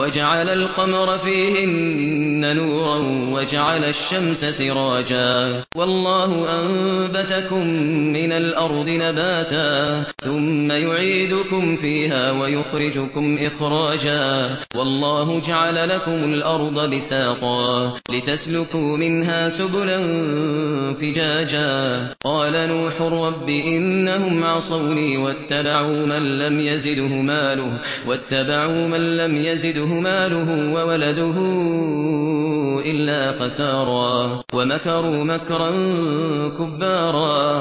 وجعل القمر فيهن نورا وجعل الشمس سراجا. والله أنبتكم من الأرض نباتا ثم يعيدكم فيها ويخرجكم إخراجا. والله جعل لكم الأرض بساطا لتسلكوا منها سبلا فجاجا. قال نوح رب إنهم عصوني واتبعوا من لم يزده ماله واتبعوا من لم يزده ماله وولده إلا خسارا. ومكروا مكرا كبارا.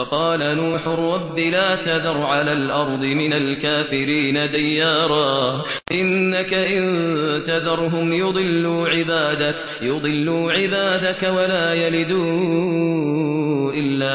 وقال نوح رب لا تذر على الأرض من الكافرين ديارا. إنك إن تذرهم يضلوا عبادك يضلوا عبادك ولا يلدوا